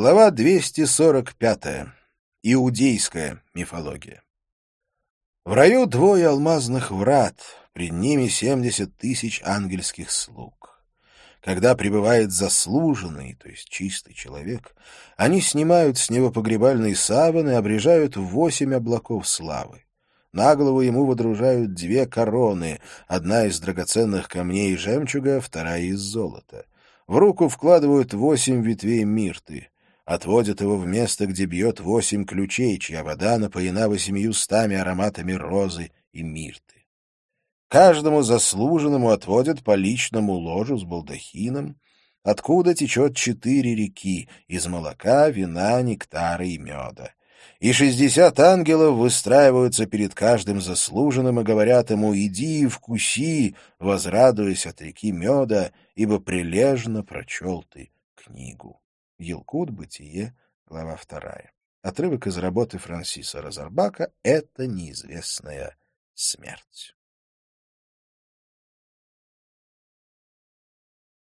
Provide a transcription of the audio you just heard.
Глава 245. Иудейская мифология. В раю двое алмазных врат, пред ними семьдесят тысяч ангельских слуг. Когда прибывает заслуженный, то есть чистый человек, они снимают с него погребальные саваны и обрежают восемь облаков славы. На голову ему водружают две короны, одна из драгоценных камней и жемчуга, вторая из золота. В руку вкладывают восемь ветвей мирты. Отводят его в место, где бьет восемь ключей, чья вода напоена восемьюстами ароматами розы и мирты. Каждому заслуженному отводят по личному ложу с балдахином, откуда течет четыре реки — из молока, вина, нектара и меда и шестьдесят ангелов выстраиваются перед каждым заслуженным и говорят ему «Иди и вкуси, возрадуясь от реки меда, ибо прилежно прочел ты книгу». Елкут, Бытие, глава вторая. Отрывок из работы Франсиса Розарбака «Это неизвестная смерть».